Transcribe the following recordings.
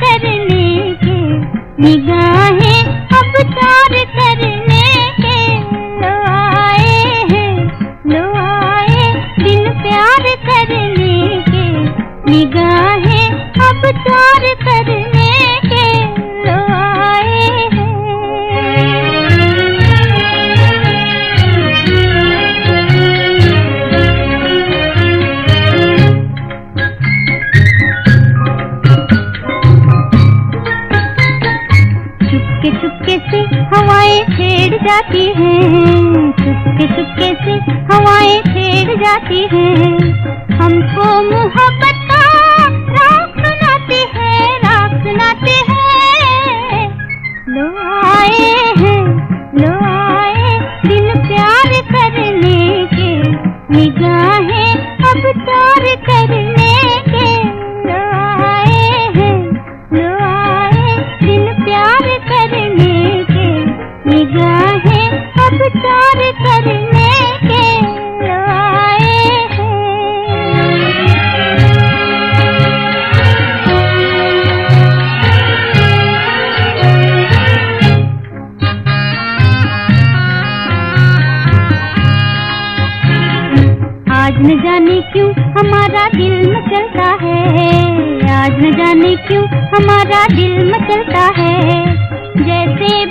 करने के, निगाहें अब तार करने के। लो आए हैं लो आए दिन प्यार करने के, निगाह जाती हैं। चुपके चुपके से हवाएँ छेड़ जाती हैं। हमको मोहब्बत का राग सुनाते हैं, राग सुनाते हैं। लो आए हैं लो आए दिल प्यार करने के। निगाहें अब तार करने के आज न जाने क्यों हमारा दिल मचलता है? आज न जाने क्यों हमारा दिल मचलता है? जैसे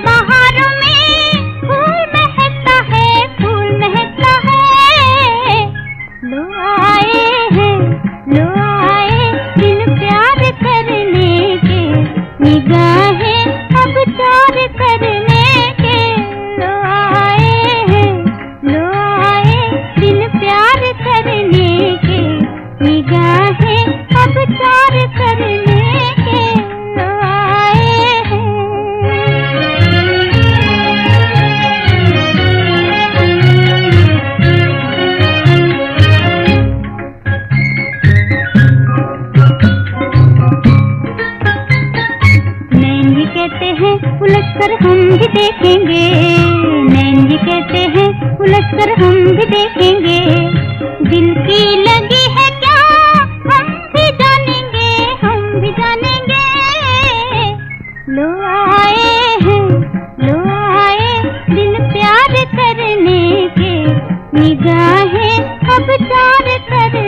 उलट कर हम भी देखेंगे। नैन जी कहते हैं उलट कर हम भी देखेंगे। दिल की लगी है क्या, हम भी जानेंगे, हम भी जानेंगे। लो आए हैं, लो आए दिल प्यार करने के। निगाहें अब चार कर